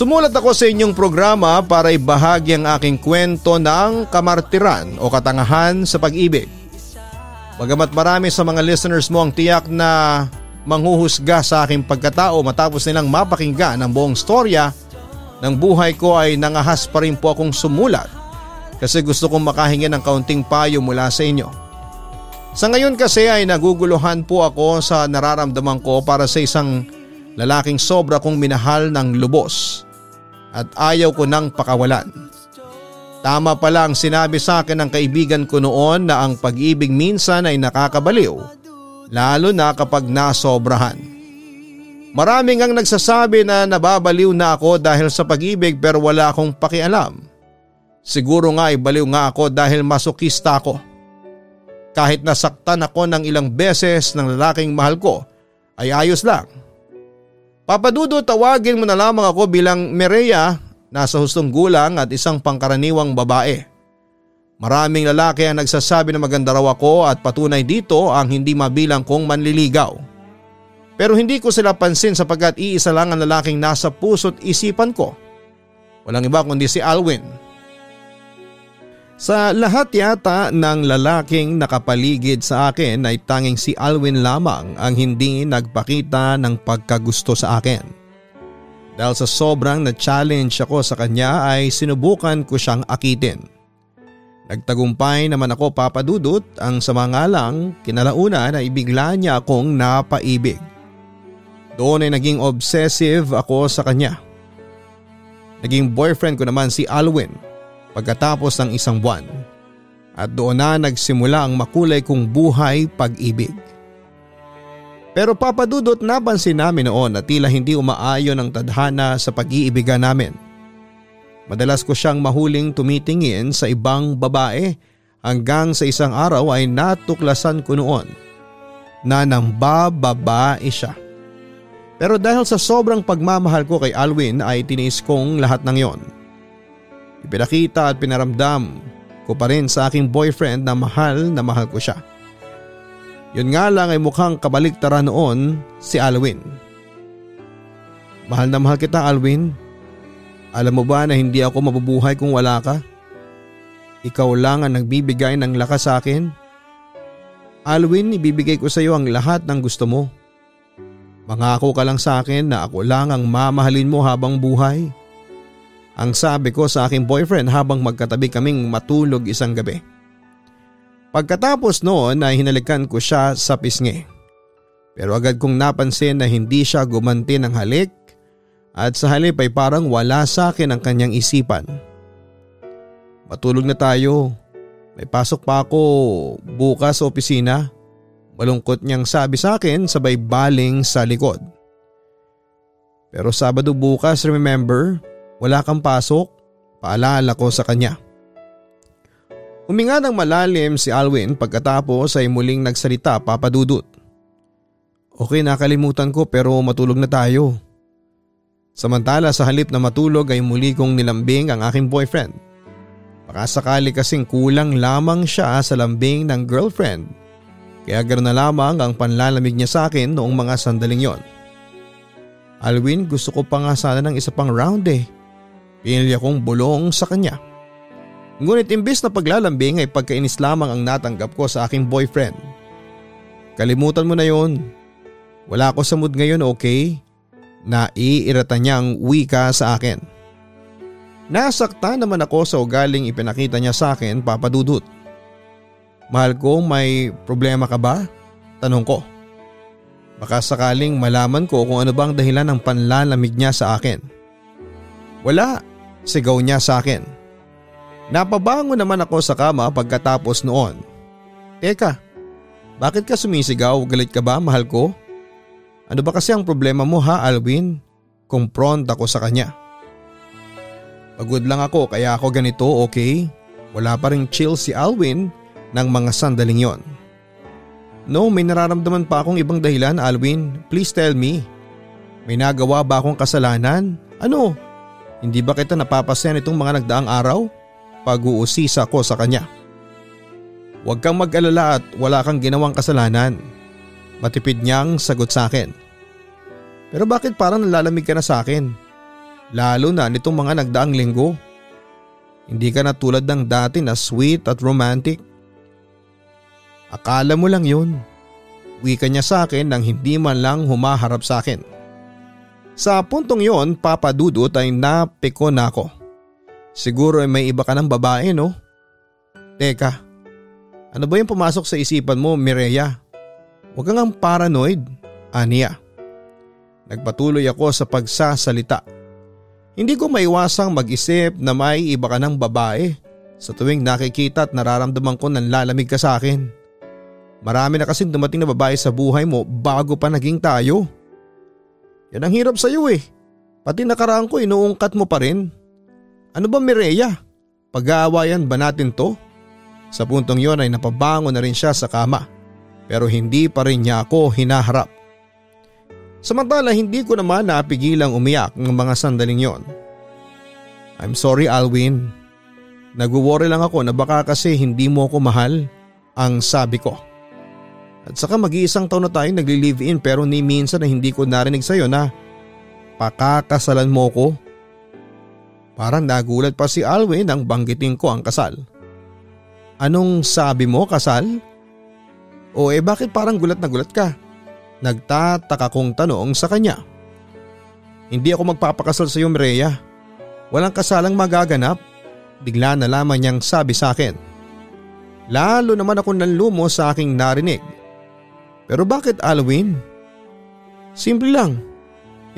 Sumulat ako sa inyong programa para ibahagi ang aking kwento ng kamartiran o katangahan sa pag-ibig. Bagamat marami sa mga listeners mo ang tiyak na manghuhusga sa aking pagkatao matapos nilang mapakinggan ang buong storya ng buhay ko ay nangahas pa rin po akong sumulat kasi gusto kong makahingi ng kaunting payo mula sa inyo. Sa ngayon kasi ay naguguluhan po ako sa nararamdaman ko para sa isang lalaking sobra kong minahal ng lubos at ayaw ko nang pakawalan. Tama pala ang sinabi sa akin ng kaibigan ko noon na ang pag-ibig minsan ay nakakabaliw lalo na kapag nasobrahan. Maraming ang nagsasabi na nababaliw na ako dahil sa pag-ibig pero wala akong pakialam. Siguro nga ay baliw nga ako dahil masokista ako. Kahit nasaktan ako ng ilang beses ng lalaking mahal ko ay ayos lang. Papadudo tawagin mo na lamang ako bilang Merea, nasa hustong gulang at isang pangkaraniwang babae. Maraming lalaki ang nagsasabi na maganda raw ako at patunay dito ang hindi mabilang kong manliligaw. Pero hindi ko sila pansin sapagkat iisa lang ang lalaking nasa puso't isipan ko. Walang iba kundi si Alwin. Sa lahat yata ng lalaking nakapaligid sa akin ay tanging si Alwin lamang ang hindi nagpakita ng pagkagusto sa akin. Dahil sa sobrang na-challenge ako sa kanya ay sinubukan ko siyang akitin. Nagtagumpay naman ako papadudot ang sa mga lang kinalauna na ibigla niya akong napaibig. Doon ay naging obsessive ako sa kanya. Naging boyfriend ko naman si Alwin pagkatapos ng isang buwan at doon na nagsimula ang makulay kong buhay pag-ibig. Pero papadudot napansin namin noon na tila hindi umaayon ang tadhana sa pag-iibigan namin. Madalas ko siyang mahuling tumitingin sa ibang babae hanggang sa isang araw ay natuklasan ko noon na nang bababae siya. Pero dahil sa sobrang pagmamahal ko kay Alwin ay tiniis kong lahat ng yon. Ipinakita at pinaramdam ko pa rin sa aking boyfriend na mahal na mahal ko siya. Yun nga lang ay mukhang kabaliktaran noon si Alwin. Mahal na mahal kita Alwin. Alam mo ba na hindi ako mabubuhay kung wala ka? Ikaw lang ang nagbibigay ng lakas sa akin. Alwin, ibibigay ko sa iyo ang lahat ng gusto mo. Mangako ka lang sa akin na ako lang ang mamahalin mo habang buhay. Ang sabi ko sa aking boyfriend habang magkatabi kaming matulog isang gabi. Pagkatapos noon ay hinalikan ko siya sa pisngi. Pero agad kong napansin na hindi siya gumanti ng halik at sa halip ay parang wala sa akin ang kanyang isipan. Matulog na tayo. May pasok pa ako bukas sa opisina. Malungkot niyang sabi sa akin sabay baling sa likod. Pero Sabado bukas remember, wala kang pasok? Paalala ko sa kanya. Huminga ng malalim si Alwin pagkatapos ay muling nagsalita papadudot. Okay nakalimutan ko pero matulog na tayo. Samantala sa halip na matulog ay muli kong nilambing ang aking boyfriend. Baka sakali kasing kulang lamang siya sa lambing ng girlfriend. Kaya ganoon na lamang ang panlalamig niya sa akin noong mga sandaling yon. Alwin gusto ko pa nga sana ng isa pang round eh. Pinili akong bulong sa kanya. Ngunit imbis na paglalambing ay pagkainis lamang ang natanggap ko sa aking boyfriend. Kalimutan mo na yon. Wala ako sa mood ngayon okay? Naiirata niya ang wika sa akin. Nasakta naman ako sa ugaling ipinakita niya sa akin papadudot. Mahal ko may problema ka ba? Tanong ko. Baka sakaling malaman ko kung ano bang dahilan ng panlalamig niya sa akin. Wala, Sigaw niya sa akin. Napabango naman ako sa kama pagkatapos noon. Teka, bakit ka sumisigaw? Galit ka ba mahal ko? Ano ba kasi ang problema mo ha Alwin? Kumpront ako sa kanya. Pagod lang ako kaya ako ganito okay? Wala pa rin chill si Alwin ng mga sandaling yon. No, may nararamdaman pa akong ibang dahilan Alwin. Please tell me. May nagawa ba akong kasalanan? Ano? Hindi ba kita napapasyan itong mga nagdaang araw? Pag-uusisa ko sa kanya. Huwag kang mag-alala at wala kang ginawang kasalanan. Matipid niyang sagot sa akin. Pero bakit parang nalalamig ka na sa akin? Lalo na nitong mga nagdaang linggo. Hindi ka na tulad ng dati na sweet at romantic. Akala mo lang yun. Wika niya sa akin nang hindi man lang humaharap sa akin. Sa puntong yon, Papa Dudut ay napiko na ako. Siguro ay may iba ka ng babae no? Teka, ano ba yung pumasok sa isipan mo Mireya? Huwag kang paranoid, Ania. Nagpatuloy ako sa pagsasalita. Hindi ko maiwasang mag-isip na may iba ka ng babae sa tuwing nakikita at nararamdaman ko nang lalamig ka sa akin. Marami na kasing dumating na babae sa buhay mo bago pa naging tayo. Yan ang hirap sa iyo eh. Pati nakaraan ko inuungkat mo pa rin. Ano ba Mireya? Pag-aawayan ba natin to? Sa puntong yon ay napabango na rin siya sa kama pero hindi pa rin niya ako hinaharap. Samantala hindi ko naman napigilang umiyak ng mga sandaling yon. I'm sorry Alwin. Nagwo-worry lang ako na baka kasi hindi mo ako mahal ang sabi ko. At saka mag-iisang taon na tayo nagli-live in pero ni minsan na hindi ko narinig sa'yo na pakakasalan mo ko. Parang nagulat pa si Alwin nang banggitin ko ang kasal. Anong sabi mo kasal? O eh bakit parang gulat na gulat ka? Nagtataka kong tanong sa kanya. Hindi ako magpapakasal sa iyo Mireya. Walang kasalang magaganap. Bigla na lamang niyang sabi sa akin. Lalo naman ako nanlumo sa aking narinig. Pero bakit Alwin? Simple lang.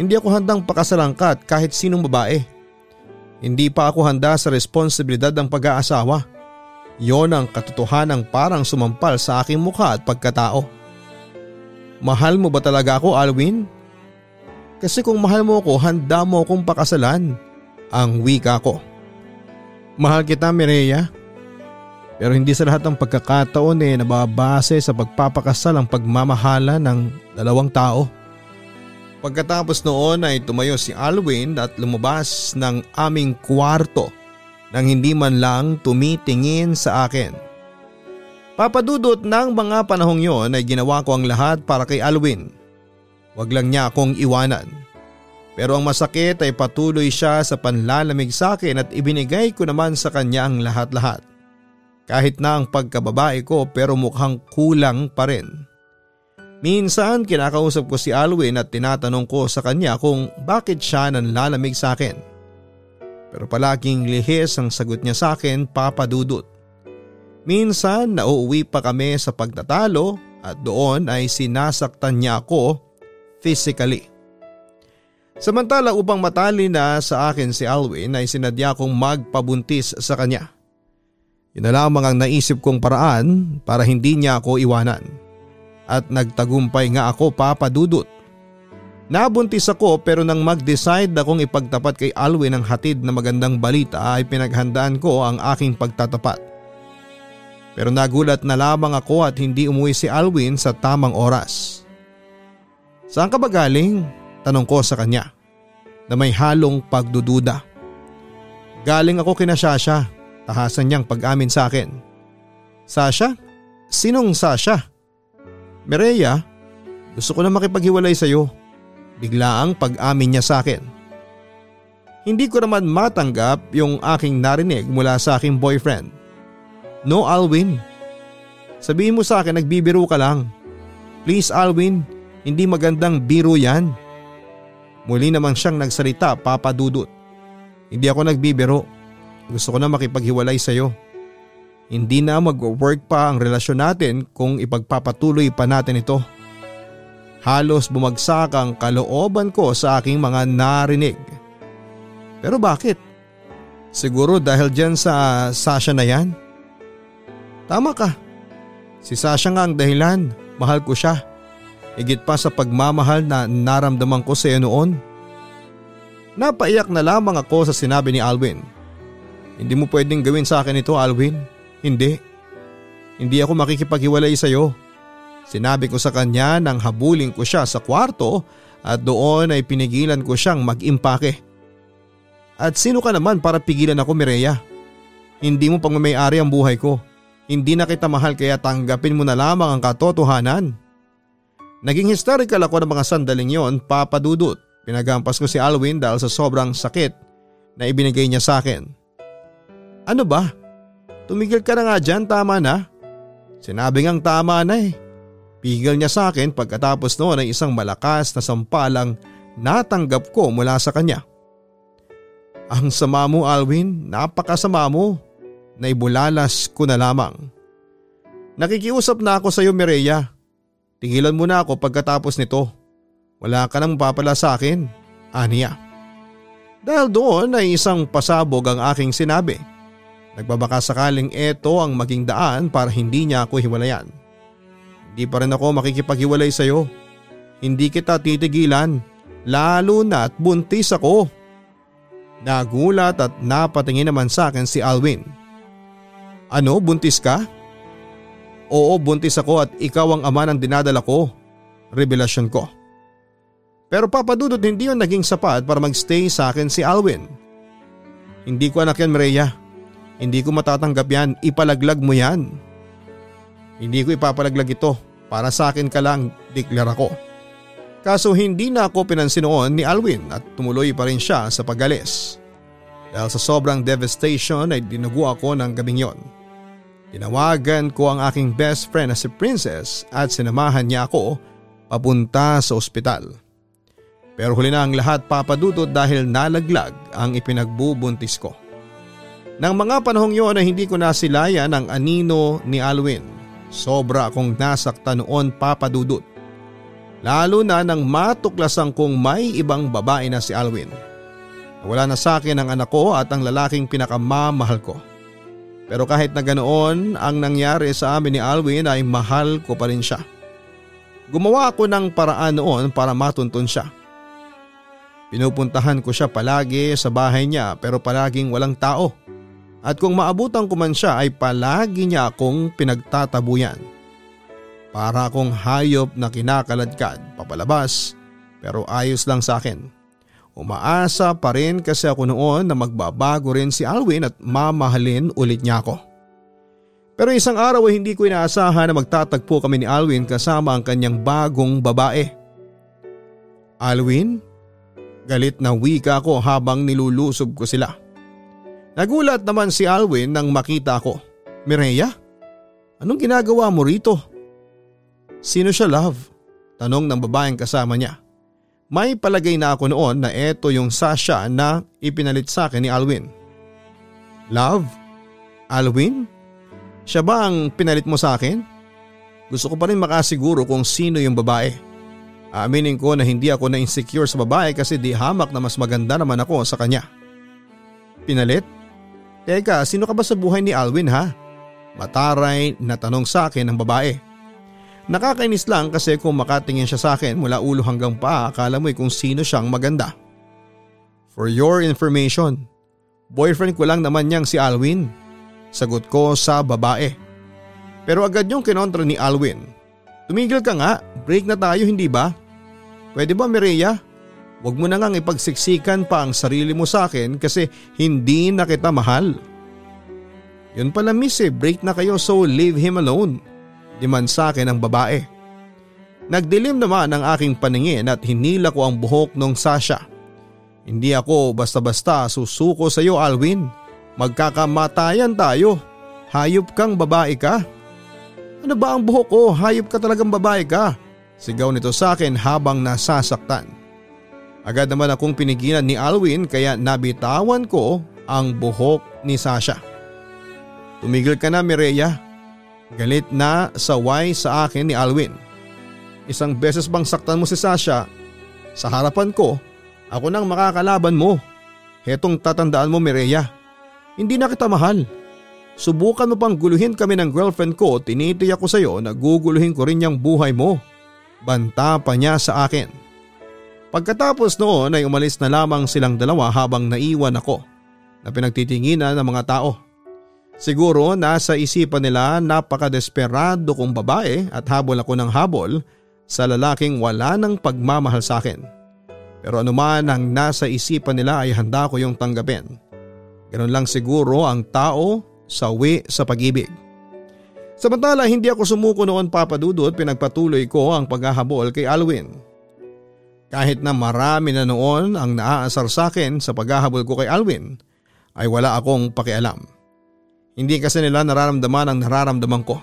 Hindi ako handang pakasalangkat kahit sinong babae. Hindi pa ako handa sa responsibilidad ng pag-aasawa. Yon ang katotohanang parang sumampal sa aking mukha at pagkatao. Mahal mo ba talaga ako Alwin? Kasi kung mahal mo ako handa mo akong pakasalan. Ang wika ko. Mahal kita Mireya. Pero hindi sa lahat ng pagkakataon eh nababase sa pagpapakasal ang pagmamahala ng dalawang tao. Pagkatapos noon ay tumayo si Alwin at lumabas ng aming kwarto nang hindi man lang tumitingin sa akin. Papadudot ng mga panahong yon ay ginawa ko ang lahat para kay Alwin. Huwag lang niya akong iwanan. Pero ang masakit ay patuloy siya sa panlalamig sa akin at ibinigay ko naman sa kanya ang lahat-lahat. Kahit na ang pagkababae ko pero mukhang kulang pa rin. Minsan kinakausap ko si Alwin at tinatanong ko sa kanya kung bakit siya nanlalamig sa akin. Pero palaging lihis ang sagot niya sa akin papadudot. Minsan nauuwi pa kami sa pagtatalo at doon ay sinasaktan niya ako physically. Samantala upang matali na sa akin si Alwin ay sinadya kong magpabuntis sa kanya. Yun na lamang ang naisip kong paraan para hindi niya ako iwanan. At nagtagumpay nga ako papadudot. Nabuntis ako pero nang mag-decide akong ipagtapat kay Alwin ang hatid na magandang balita ay pinaghandaan ko ang aking pagtatapat. Pero nagulat na lamang ako at hindi umuwi si Alwin sa tamang oras. Saan ka ba galing? Tanong ko sa kanya na may halong pagdududa. Galing ako kina Sasha, tahasan niyang pag-amin sa akin. Sasha? Sinong Sasha? Mireya, gusto ko na makipaghiwalay sa iyo. Bigla ang pag-amin niya sa akin. Hindi ko naman matanggap yung aking narinig mula sa aking boyfriend. No Alwin. Sabihin mo sa akin nagbibiro ka lang. Please Alwin, hindi magandang biro yan. Muli naman siyang nagsalita papadudot. Hindi ako nagbibiro. Gusto ko na makipaghiwalay sa iyo. Hindi na mag-work pa ang relasyon natin kung ipagpapatuloy pa natin ito. Halos bumagsak ang kalooban ko sa aking mga narinig. Pero bakit? Siguro dahil dyan sa Sasha na yan? Tama ka. Si Sasha nga ang dahilan. Mahal ko siya. Higit pa sa pagmamahal na naramdaman ko sa iyo noon. Napaiyak na lamang ako sa sinabi ni Alwin. Hindi mo pwedeng gawin sa akin ito Alwin. Hindi. Hindi ako makikipaghiwalay sa iyo. Sinabi ko sa kanya nang habulin ko siya sa kwarto at doon ay pinigilan ko siyang mag-impake. At sino ka naman para pigilan ako Mireya? Hindi mo pang may ari ang buhay ko. Hindi na kita mahal kaya tanggapin mo na lamang ang katotohanan. Naging hysterical ako ng mga sandaling yon papadudot. Pinagampas ko si Alwin dahil sa sobrang sakit na ibinigay niya sa akin. Ano ba? Tumigil ka na nga dyan, tama na. Sinabi ngang tama na eh. Pigil niya sa akin pagkatapos noon ay isang malakas na sampalang natanggap ko mula sa kanya. Ang sama mo Alwin, napakasama mo. Naibulalas ko na lamang. Nakikiusap na ako sa iyo Mireya. Tigilan mo na ako pagkatapos nito. Wala ka nang papala sa akin, Aniya. Dahil doon ay isang pasabog ang aking sinabi. Nagbabaka sakaling ito ang maging daan para hindi niya ako hiwalayan. Hindi pa rin ako makikipaghiwalay sa iyo. Hindi kita titigilan, lalo na at buntis ako. Nagulat at napatingin naman sa akin si Alwin. Ano, buntis ka? Oo, buntis ako at ikaw ang ama ng dinadala ko. Revelasyon ko. Pero papadudot hindi yun naging sapat para magstay sa akin si Alwin. Hindi ko anak yan Maria. Hindi ko matatanggap yan, ipalaglag mo yan. Hindi ko ipapalaglag ito. Para sa akin ka lang, deklara ko. Kaso hindi na ako pinansin noon ni Alwin at tumuloy pa rin siya sa pagalis. Dahil sa sobrang devastation ay dinugo ako ng gabing yon. Tinawagan ko ang aking best friend na si Princess at sinamahan niya ako papunta sa ospital. Pero huli na ang lahat papadudot dahil nalaglag ang ipinagbubuntis ko. Nang mga panahong yun ay hindi ko nasilayan ang anino ni Alwin Sobra akong nasakta noon papadudot. Lalo na nang matuklasan kong may ibang babae na si Alwin. Wala na sa akin ang anak ko at ang lalaking pinakamamahal ko. Pero kahit na ganoon ang nangyari sa amin ni Alwin ay mahal ko pa rin siya. Gumawa ako ng paraan noon para matuntun siya. Pinupuntahan ko siya palagi sa bahay niya pero palaging walang tao. At kung maabutan ko man siya ay palagi niya akong pinagtatabuyan. Para akong hayop na kinakaladkad papalabas pero ayos lang sa akin. Umaasa pa rin kasi ako noon na magbabago rin si Alwin at mamahalin ulit niya ako. Pero isang araw ay hindi ko inaasahan na magtatagpo kami ni Alwin kasama ang kanyang bagong babae. Alwin? Galit na wika ako habang nilulusob ko sila. Nagulat naman si Alwin nang makita ko. Mireya? Anong ginagawa mo rito? Sino siya love? Tanong ng babaeng kasama niya. May palagay na ako noon na eto yung Sasha na ipinalit sa akin ni Alwin. Love? Alwin? Siya ba ang pinalit mo sa akin? Gusto ko pa rin makasiguro kung sino yung babae. Aaminin ko na hindi ako na-insecure sa babae kasi di hamak na mas maganda naman ako sa kanya. Pinalit? Teka, sino ka ba sa buhay ni Alwin ha? Mataray na tanong sa akin ng babae. Nakakainis lang kasi kung makatingin siya sa akin mula ulo hanggang paa akala mo'y kung sino siyang maganda. For your information, boyfriend ko lang naman niyang si Alwin. Sagot ko sa babae. Pero agad yung kinontra ni Alwin. Tumigil ka nga, break na tayo hindi ba? Pwede ba Mireya? Huwag mo na ngang ipagsiksikan pa ang sarili mo sa akin kasi hindi na kita mahal. Yun pala miss eh, break na kayo so leave him alone. Diman sa akin ang babae. Nagdilim naman ang aking paningin at hinila ko ang buhok ng Sasha. Hindi ako basta-basta susuko sa iyo Alwin. Magkakamatayan tayo. Hayop kang babae ka. Ano ba ang buhok ko? Hayop ka talagang babae ka. Sigaw nito sa akin habang nasasaktan. Agad naman akong pinigilan ni Alwin kaya nabitawan ko ang buhok ni Sasha. Tumigil ka na Mireya. Galit na saway sa akin ni Alwin. Isang beses bang saktan mo si Sasha? Sa harapan ko, ako nang makakalaban mo. Hetong tatandaan mo Mireya. Hindi na kita mahal. Subukan mo pang guluhin kami ng girlfriend ko, tinitiyak ko sa iyo na guguluhin ko rin yung buhay mo. Banta pa niya sa akin. Pagkatapos noon ay umalis na lamang silang dalawa habang naiwan ako na pinagtitinginan ng mga tao. Siguro nasa isipan nila napakadesperado kong babae at habol ako ng habol sa lalaking wala ng pagmamahal sa akin. Pero anuman ang nasa isipan nila ay handa ko yung tanggapin. Ganun lang siguro ang tao sa wi sa pag-ibig. Samantala hindi ako sumuko noon papadudot pinagpatuloy ko ang paghahabol kay Alwin. Kahit na marami na noon ang naaasar sa akin sa paghahabol ko kay Alwin ay wala akong pakialam. Hindi kasi nila nararamdaman ang nararamdaman ko.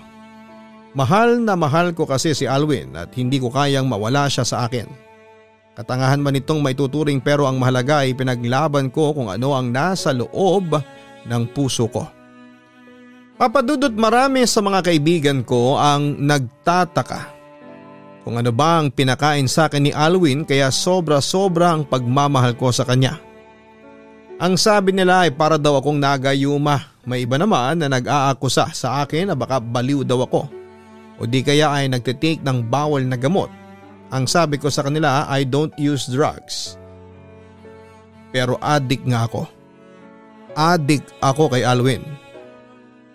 Mahal na mahal ko kasi si Alwin at hindi ko kayang mawala siya sa akin. Katangahan man itong maituturing pero ang mahalaga ay pinaglaban ko kung ano ang nasa loob ng puso ko. Papadudot marami sa mga kaibigan ko ang nagtataka kung ano ba ang pinakain sa akin ni Alwin kaya sobra-sobra ang pagmamahal ko sa kanya. Ang sabi nila ay para daw akong nagayuma. May iba naman na nag-aakusa sa akin na baka baliw daw ako o di kaya ay nagtitake ng bawal na gamot. Ang sabi ko sa kanila I don't use drugs. Pero addict nga ako. Addict ako kay Alwin.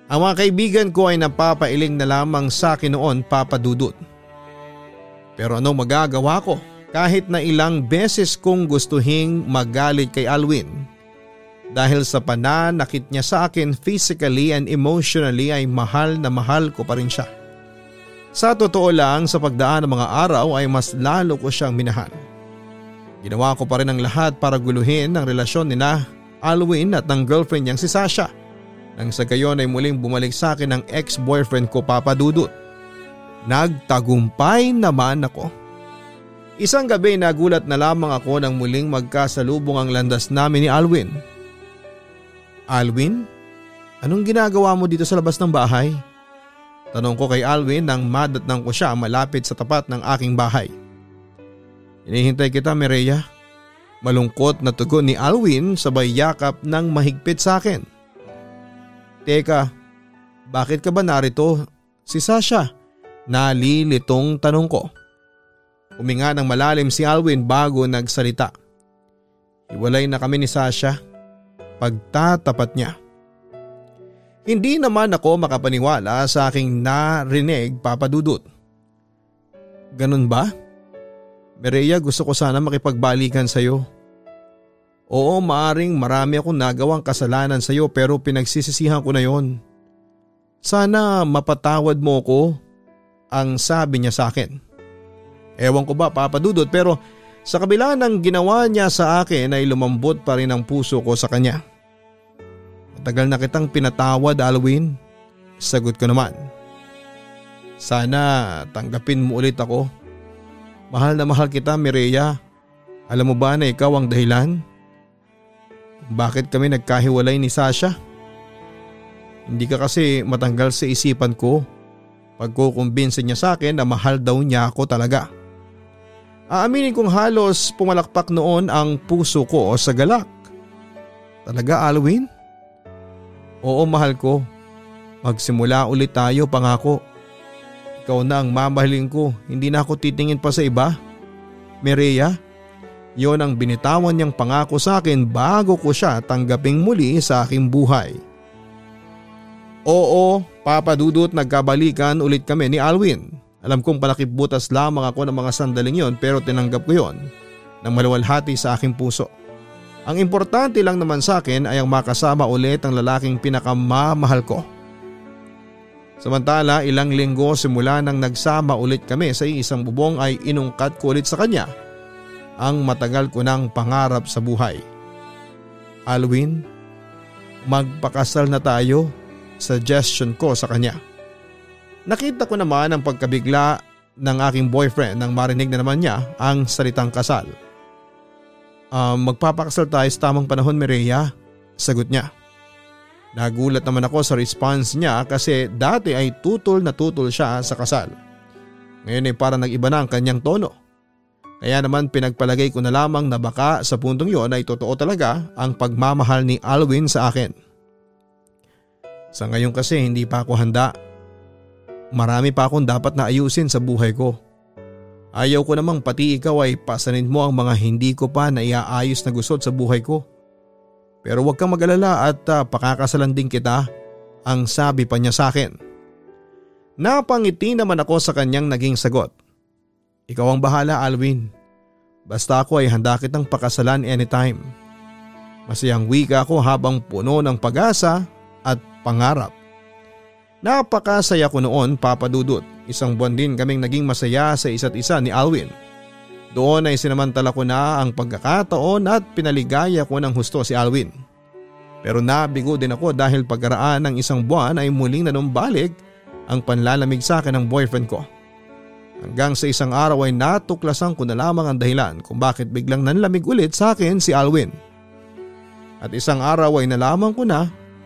Ang mga kaibigan ko ay napapailing na lamang sa akin noon papadudot. Pero ano magagawa ko kahit na ilang beses kong gustuhing magalit kay Alwin dahil sa pananakit niya sa akin physically and emotionally ay mahal na mahal ko pa rin siya. Sa totoo lang sa pagdaan ng mga araw ay mas lalo ko siyang minahal. Ginawa ko pa rin ang lahat para guluhin ang relasyon ni na Alwin at ng girlfriend niyang si Sasha. Nang sa gayon ay muling bumalik sa akin ang ex-boyfriend ko Papa Dudut. Nagtagumpay naman ako. Isang gabi nagulat na lamang ako nang muling magkasalubong ang landas namin ni Alwin. Alwin? Anong ginagawa mo dito sa labas ng bahay? Tanong ko kay Alwin nang madatnang ko siya malapit sa tapat ng aking bahay. Inihintay kita Mireya. Malungkot na tugon ni Alwin sabay yakap ng mahigpit sa akin. Teka, bakit ka ba narito? Si Sasha. Nalilitong tanong ko. Huminga ng malalim si Alwin bago nagsalita. Iwalay na kami ni Sasha. Pagtatapat niya. Hindi naman ako makapaniwala sa aking narinig papadudot. Ganun ba? Mireya gusto ko sana makipagbalikan sa iyo. Oo maaring marami akong nagawang kasalanan sa iyo pero pinagsisisihan ko na yon. Sana mapatawad mo ko ang sabi niya sa akin. Ewan ko ba papadudot pero sa kabila ng ginawa niya sa akin ay lumambot pa rin ang puso ko sa kanya. Matagal na kitang pinatawad Alwin. Sagot ko naman. Sana tanggapin mo ulit ako. Mahal na mahal kita Mireya. Alam mo ba na ikaw ang dahilan? Bakit kami nagkahiwalay ni Sasha? Hindi ka kasi matanggal sa isipan ko Pagkukumbinsin niya sa akin na mahal daw niya ako talaga. Aaminin kong halos pumalakpak noon ang puso ko sa galak. Talaga Alwin? Oo mahal ko. Magsimula ulit tayo pangako. Ikaw na ang mamahalin ko, hindi na ako titingin pa sa iba. Mireya, yon ang binitawan niyang pangako sa akin bago ko siya tanggaping muli sa aking buhay. Oo, papadudot nagkabalikan ulit kami ni Alwin. Alam kong palakibutas lamang ako ng mga sandaling yon pero tinanggap ko yon ng maluwalhati sa aking puso. Ang importante lang naman sa akin ay ang makasama ulit ang lalaking pinakamamahal ko. Samantala ilang linggo simula nang nagsama ulit kami sa isang bubong ay inungkat ko ulit sa kanya ang matagal ko ng pangarap sa buhay. Alwin, magpakasal na tayo suggestion ko sa kanya. Nakita ko naman ang pagkabigla ng aking boyfriend nang marinig na naman niya ang salitang kasal. Uh, magpapakasal tayo sa tamang panahon Mireya, sagot niya. Nagulat naman ako sa response niya kasi dati ay tutol na tutol siya sa kasal. Ngayon ay parang nag-iba na ang kanyang tono. Kaya naman pinagpalagay ko na lamang na baka sa puntong yon ay totoo talaga ang pagmamahal ni Alwin sa akin. Sa ngayon kasi hindi pa ako handa. Marami pa akong dapat na ayusin sa buhay ko. Ayaw ko namang pati ikaw ay pasanin mo ang mga hindi ko pa na iaayos na gusot sa buhay ko. Pero huwag kang magalala at uh, pakakasalan din kita, ang sabi pa niya sa akin. Napangiti naman ako sa kanyang naging sagot. Ikaw ang bahala Alwin. Basta ako ay handa kitang pakasalan anytime. Masayang wika ako habang puno ng pag-asa pangarap. Napakasaya ko noon papadudot. Isang buwan din kaming naging masaya sa isa't isa ni Alwin. Doon ay sinamantala ko na ang pagkakataon at pinaligaya ko ng husto si Alwin. Pero nabigo din ako dahil pagkaraan ng isang buwan ay muling nanumbalik ang panlalamig sa akin ng boyfriend ko. Hanggang sa isang araw ay natuklasan ko na lamang ang dahilan kung bakit biglang nanlamig ulit sa akin si Alwin. At isang araw ay nalaman ko na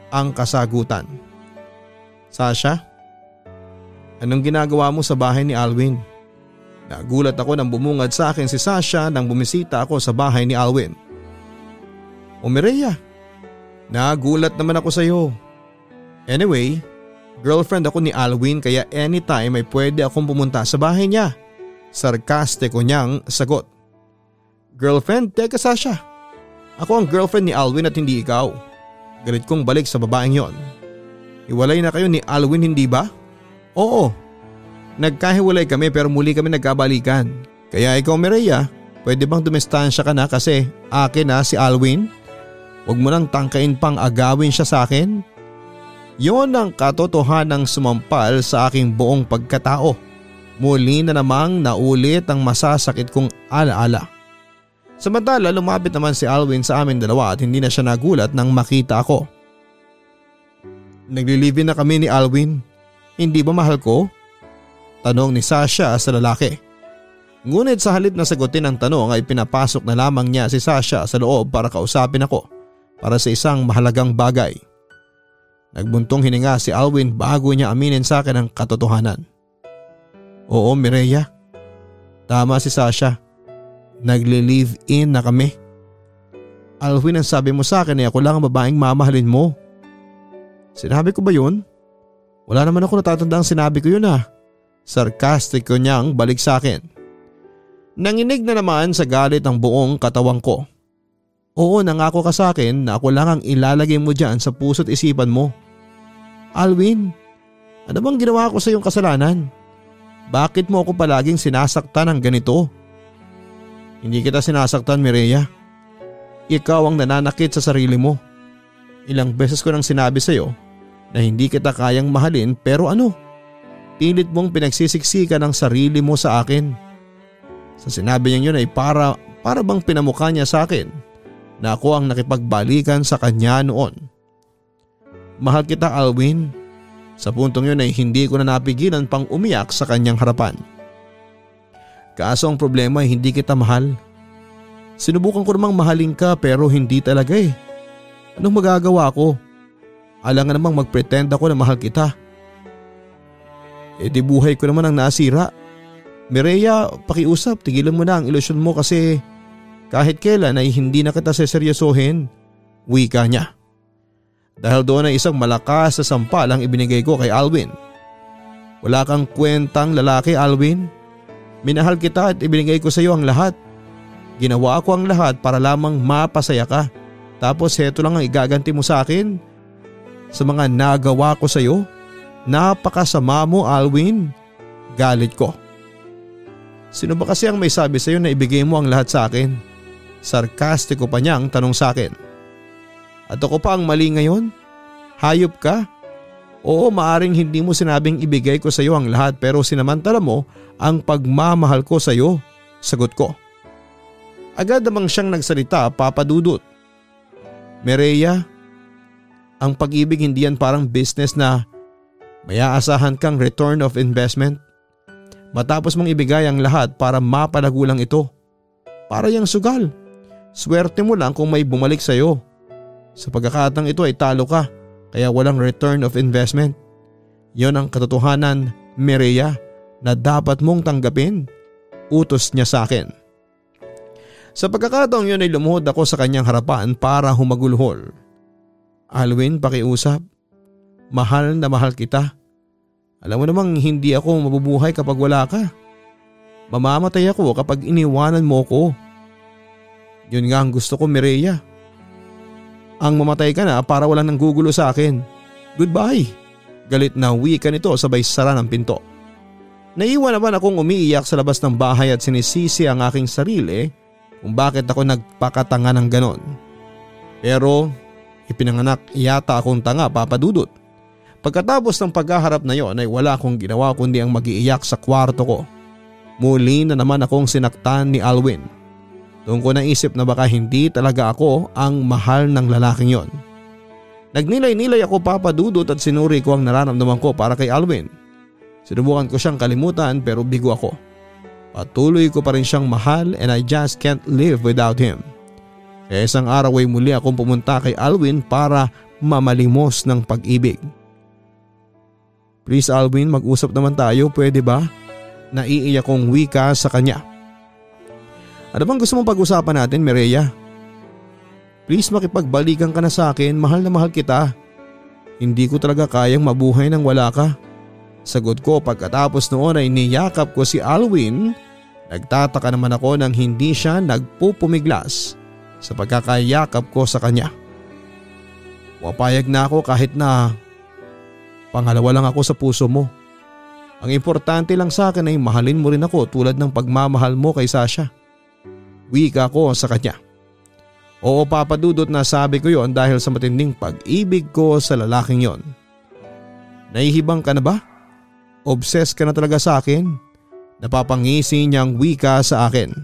ang kasagutan. Sasha, anong ginagawa mo sa bahay ni Alwin? Nagulat ako nang bumungad sa akin si Sasha nang bumisita ako sa bahay ni Alwin. O Mireya, nagulat naman ako sa iyo. Anyway, girlfriend ako ni Alwin kaya anytime ay pwede akong pumunta sa bahay niya. Sarkastiko niyang sagot. Girlfriend, teka Sasha. Ako ang girlfriend ni Alwin at hindi ikaw. Galit kong balik sa babaeng yon. Iwalay na kayo ni Alwin hindi ba? Oo, Nagkahiwalay kami pero muli kami nagkabalikan. Kaya ikaw Mireya, pwede bang dumestansya ka na kasi akin na si Alwin? Huwag mo nang tangkain pang agawin siya sa akin. Yon ang katotohanang sumampal sa aking buong pagkatao. Muli na namang naulit ang masasakit kong alaala. Samantala lumapit naman si Alwin sa amin dalawa at hindi na siya nagulat nang makita ako. Naglilibin na kami ni Alwin. Hindi ba mahal ko? Tanong ni Sasha sa lalaki. Ngunit sa halip na sagutin ang tanong ay pinapasok na lamang niya si Sasha sa loob para kausapin ako para sa isang mahalagang bagay. Nagbuntong hininga si Alwin bago niya aminin sa akin ang katotohanan. Oo Mireya, tama si Sasha. Nagli-live in na kami. Alwin ang sabi mo sa akin ay ako lang ang babaeng mamahalin mo. Sinabi ko ba yun? Wala naman ako natatandang sinabi ko yun ah. Sarkastiko niyang balik sa akin. Nanginig na naman sa galit ang buong katawang ko. Oo nangako ka sa akin na ako lang ang ilalagay mo dyan sa puso't isipan mo. Alwin, ano bang ginawa ko sa iyong kasalanan? Bakit mo ako palaging sinasaktan ng ganito? Hindi kita sinasaktan Mireya. Ikaw ang nananakit sa sarili mo. Ilang beses ko nang sinabi sa iyo na hindi kita kayang mahalin pero ano? Pilit mong pinagsisiksikan ang sarili mo sa akin. Sa sinabi niya yun ay para, para bang pinamukha niya sa akin na ako ang nakipagbalikan sa kanya noon. Mahal kita Alwin. Sa puntong yun ay hindi ko na napigilan pang umiyak sa kanyang harapan. Kaso ang problema ay hindi kita mahal. Sinubukan ko namang mahalin ka pero hindi talaga eh. Anong magagawa ko? Alangan namang magpretend ako na mahal kita. E di buhay ko naman ang nasira. Mireya, pakiusap, tigilan mo na ang ilusyon mo kasi kahit kailan ay hindi na kita seseryosohin. Wika niya. Dahil doon ay isang malakas sa sampal ang ibinigay ko kay Alwin. Wala kang kwentang lalaki Alwin. Minahal kita at ibinigay ko sa iyo ang lahat. Ginawa ko ang lahat para lamang mapasaya ka. Tapos heto lang ang igaganti mo sa akin. Sa mga nagawa ko sa iyo. Napakasama mo Alwin. Galit ko. Sino ba kasi ang may sabi sa iyo na ibigay mo ang lahat sa akin? Sarkastiko pa niya ang tanong sa akin. At ako pa ang mali ngayon? Hayop ka? Oo maaring hindi mo sinabing ibigay ko sa iyo ang lahat pero sinamantala mo ang pagmamahal ko sa iyo. Sagot ko. Agad namang siyang nagsalita papadudot. Mereya, ang pag-ibig hindi yan parang business na may aasahan kang return of investment. Matapos mong ibigay ang lahat para mapalagulang ito. Para yung sugal. Swerte mo lang kung may bumalik sa iyo. Sa pagkakatang ito ay talo ka kaya walang return of investment. Yon ang katotohanan, Mireya, na dapat mong tanggapin. Utos niya sa akin. Sa pagkakataong yun ay lumuhod ako sa kanyang harapan para humagulhol. Alwin, pakiusap. Mahal na mahal kita. Alam mo namang hindi ako mabubuhay kapag wala ka. Mamamatay ako kapag iniwanan mo ko. Yun nga ang gusto ko Mireya. Ang mamatay ka na para walang nanggugulo sa akin. Goodbye. Galit na wika nito sabay sara ng pinto. Naiwan naman akong umiiyak sa labas ng bahay at sinisisi ang aking sarili kung bakit ako nagpakatanga ng ganon. Pero ipinanganak yata akong tanga papadudot. Pagkatapos ng paghaharap na yon ay wala akong ginawa kundi ang magiiyak sa kwarto ko. Muli na naman akong sinaktan ni Alwin. Doon ko naisip na baka hindi talaga ako ang mahal ng lalaking yon. Nagnilay-nilay ako papadudot at sinuri ko ang nararamdaman ko para kay Alwin. Sinubukan ko siyang kalimutan pero bigo ako. Patuloy ko pa rin siyang mahal and I just can't live without him. Kaya isang araw ay muli akong pumunta kay Alwin para mamalimos ng pag-ibig. Please Alwin mag-usap naman tayo pwede ba? Naiiyak kong wika sa kanya. Ano bang gusto mong pag-usapan natin Mireya? Please makipagbalikan ka na sa akin, mahal na mahal kita. Hindi ko talaga kayang mabuhay nang wala ka. Sagot ko pagkatapos noon ay niyakap ko si Alwin. Nagtataka naman ako nang hindi siya nagpupumiglas sa pagkakayakap ko sa kanya. Wapayag na ako kahit na pangalawa lang ako sa puso mo. Ang importante lang sa akin ay mahalin mo rin ako tulad ng pagmamahal mo kay Sasha. Wika ko sa kanya. Oo papadudot na sabi ko yon dahil sa matinding pag-ibig ko sa lalaking yon. Nahihibang ka na ba? Obsessed ka na talaga sa akin? Napapangisi niyang wika sa akin.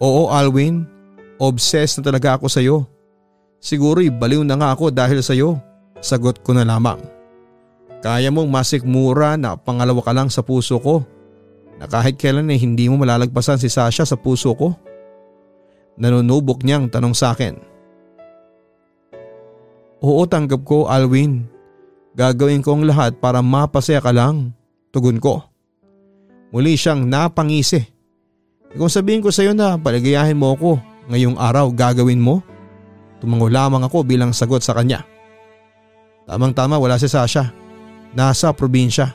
Oo Alwin, obsessed na talaga ako sa iyo. Siguro ibaliw na nga ako dahil sa iyo. Sagot ko na lamang. Kaya mong masikmura na pangalawa ka lang sa puso ko na kahit kailan ay hindi mo malalagpasan si Sasha sa puso ko. Nanunubok niyang tanong sa akin. Oo tanggap ko Alwin. Gagawin ko ang lahat para mapasaya ka lang. Tugon ko. Muli siyang napangisi. E kung sabihin ko sa iyo na paligayahin mo ako ngayong araw gagawin mo? Tumango lamang ako bilang sagot sa kanya. Tamang tama wala si Sasha nasa probinsya.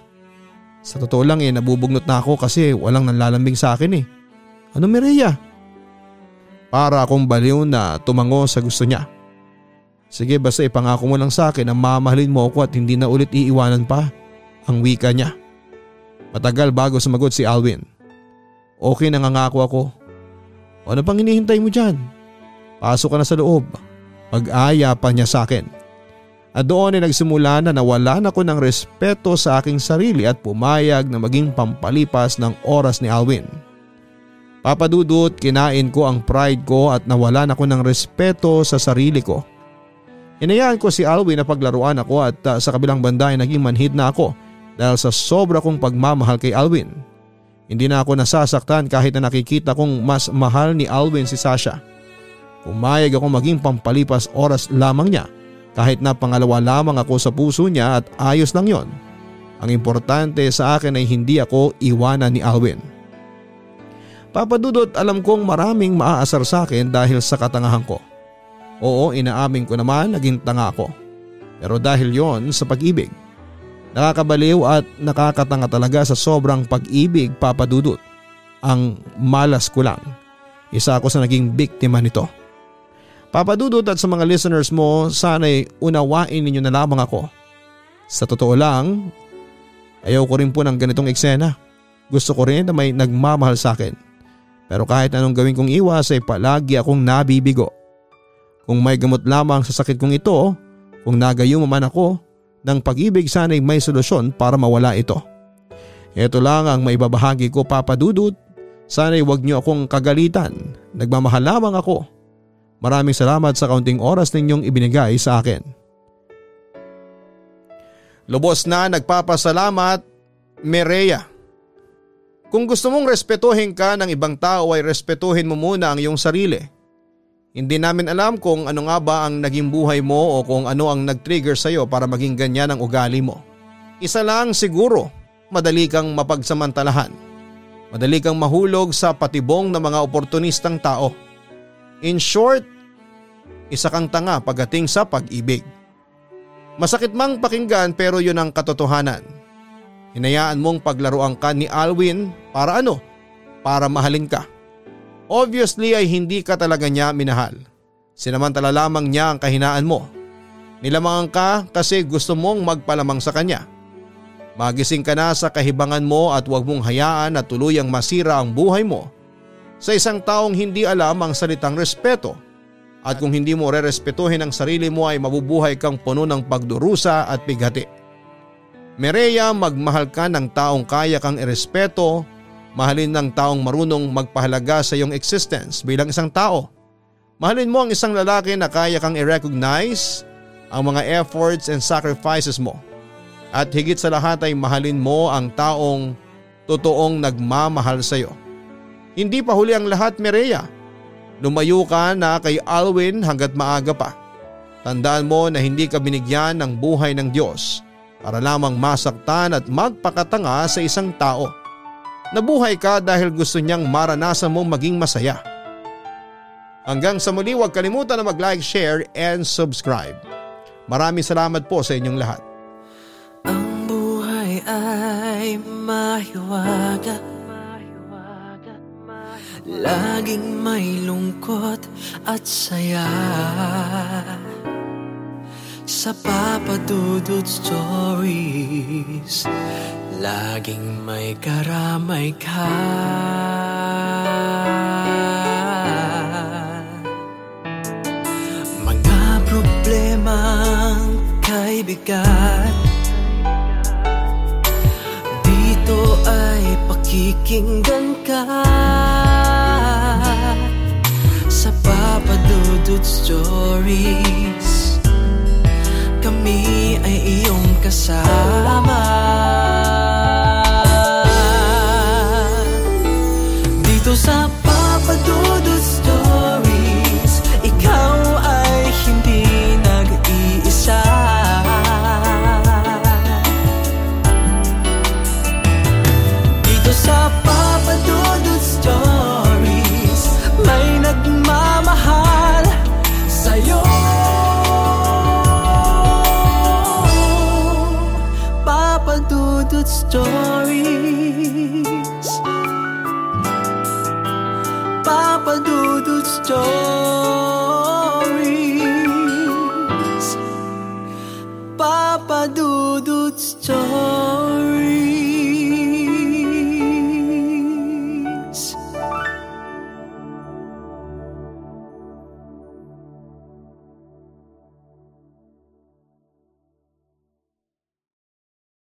Sa totoo lang eh nabubugnot na ako kasi walang nanlalambing sa akin eh. Ano Mireya? Para akong baliw na tumango sa gusto niya. Sige basta ipangako mo lang sa akin na mamahalin mo ako at hindi na ulit iiwanan pa ang wika niya. Matagal bago sumagot si Alwin. Okay nangangako ako. O ano pang hinihintay mo dyan? Pasok ka na sa loob. Pag-aya pa niya sa akin. At doon ay nagsimula na nawalan ako ng respeto sa aking sarili at pumayag na maging pampalipas ng oras ni Alwin. Papadudot kinain ko ang pride ko at nawalan ako ng respeto sa sarili ko. Inayaan ko si Alwin na paglaruan ako at uh, sa kabilang banda ay naging manhid na ako dahil sa sobra kong pagmamahal kay Alwin. Hindi na ako nasasaktan kahit na nakikita kong mas mahal ni Alwin si Sasha. Pumayag ako maging pampalipas oras lamang niya kahit na pangalawa lamang ako sa puso niya at ayos lang yon. Ang importante sa akin ay hindi ako iwanan ni Alwin. Papadudot alam kong maraming maaasar sa akin dahil sa katangahan ko. Oo inaamin ko naman naging tanga ako. Pero dahil yon sa pag-ibig. Nakakabaliw at nakakatanga talaga sa sobrang pag-ibig papadudot. Ang malas ko lang. Isa ako sa naging biktima nito. Papadudot at sa mga listeners mo, sana'y unawain ninyo na lamang ako. Sa totoo lang, ayaw ko rin po ng ganitong eksena. Gusto ko rin na may nagmamahal sa akin. Pero kahit anong gawin kong iwas ay palagi akong nabibigo. Kung may gamot lamang sa sakit kong ito, kung nagayo man ako, ng pag-ibig sana'y may solusyon para mawala ito. Ito lang ang maibabahagi ko papadudot. Sana'y wag niyo akong kagalitan. Nagmamahal lamang ako Maraming salamat sa kaunting oras ninyong ibinigay sa akin. Lubos na nagpapasalamat, Merea. Kung gusto mong respetuhin ka ng ibang tao ay respetuhin mo muna ang iyong sarili. Hindi namin alam kung ano nga ba ang naging buhay mo o kung ano ang nag-trigger sa iyo para maging ganyan ang ugali mo. Isa lang siguro, madali kang mapagsamantalahan. Madali kang mahulog sa patibong ng mga oportunistang tao. In short, isa kang tanga pagdating sa pag-ibig. Masakit mang pakinggan pero yun ang katotohanan. Hinayaan mong paglaruan ka ni Alwin para ano? Para mahalin ka. Obviously ay hindi ka talaga niya minahal. Sinamantala lamang niya ang kahinaan mo. Nilamangan ka kasi gusto mong magpalamang sa kanya. Magising ka na sa kahibangan mo at huwag mong hayaan na tuluyang masira ang buhay mo sa isang taong hindi alam ang salitang respeto at kung hindi mo rerespetuhin ang sarili mo ay mabubuhay kang puno ng pagdurusa at bighati. Mereya magmahal ka ng taong kaya kang irespeto Mahalin ng taong marunong magpahalaga sa iyong existence bilang isang tao. Mahalin mo ang isang lalaki na kaya kang i-recognize ang mga efforts and sacrifices mo. At higit sa lahat ay mahalin mo ang taong totoong nagmamahal sa iyo. Hindi pa huli ang lahat Mireya. Lumayo ka na kay Alwin hanggat maaga pa. Tandaan mo na hindi ka binigyan ng buhay ng Diyos para lamang masaktan at magpakatanga sa isang tao. Nabuhay ka dahil gusto niyang maranasan mong maging masaya. Hanggang sa muli huwag kalimutan na mag-like, share and subscribe. Maraming salamat po sa inyong lahat. Ang buhay ay mahiwaga Laging may lungkot at saya Sa Papa Dudut Stories. Laging may karamay ka. Mga problemang kay bigat Dito ay pakikinggan ka. Sa Papa Dudut Stories Kami ay iyong kasama